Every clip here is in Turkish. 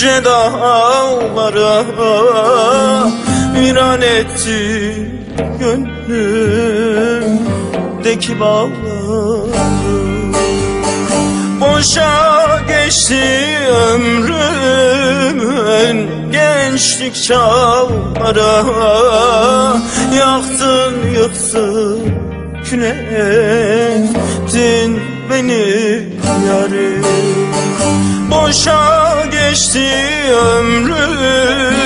yüce dağlara Viran etti gönlümdeki bağları. Boşa geçti ömrümün gençlik çağlara Yaktın yıktın kül ettin beni yarim Boşa geçti ömrümün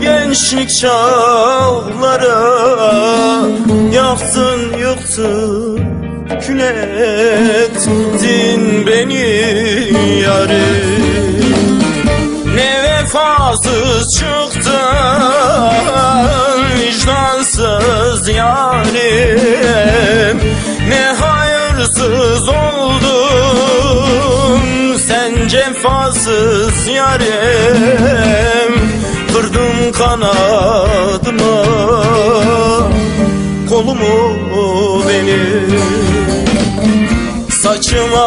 gençlik çağlara Yaktın yıktın kül ettin beni yarim Ne vefasız çıktın vicdansız yarim. Ne hayırsız oldun yarim Kırdım kanadımı kolumu benim. Saçımı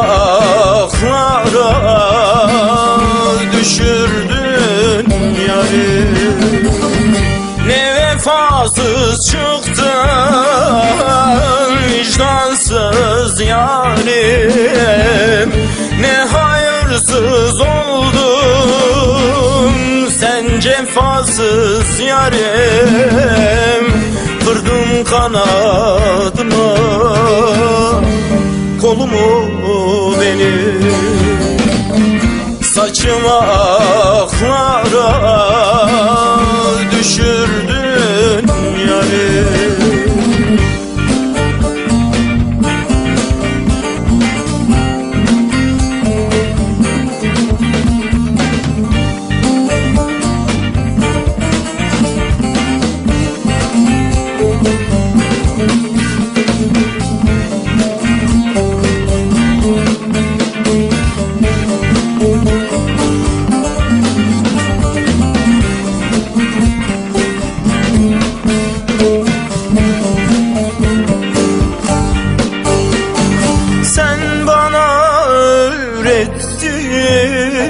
aklara düşürdün yarim Ne vefasız çıktın vicdansız yarim. Ne hayırsız oldun sen cefasız yarim Kırdım kanadımı kolumu benim Saçımı aklara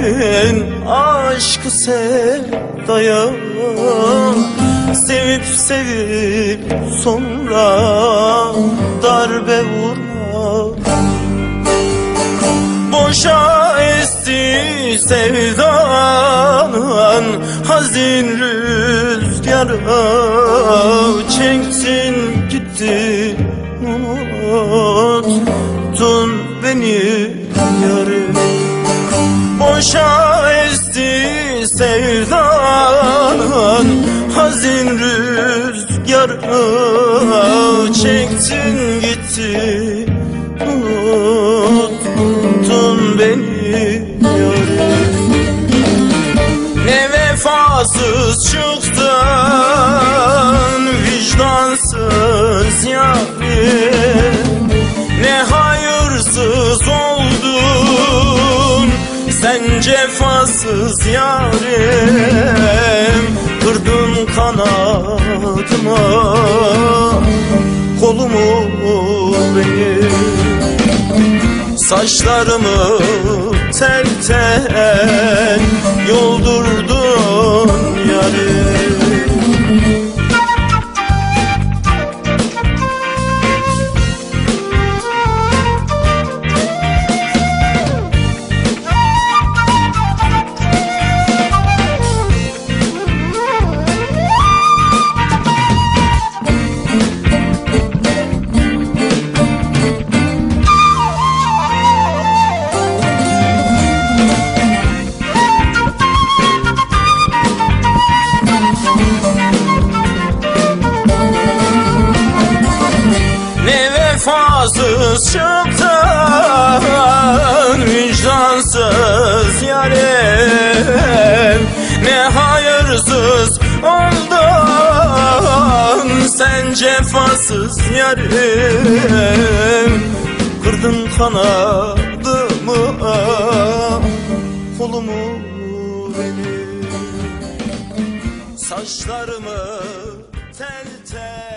öğrettin aşkı sevdaya Sevip sevip sonra darbe vurma Boşa esti sevdan hazin rüzgarı Çektin gitti unuttun Boşa esti sevdan. Hazin rüzgarı Çektin gitti cefasız yarim. Kırdın kanadımı kolumu benim Saçlarımı tel tel çıktın vicdansız yarim. Ne hayırsız oldun sen cefasız yarim. Kırdın kanadımı kolumu benim Saçlarımı tel tel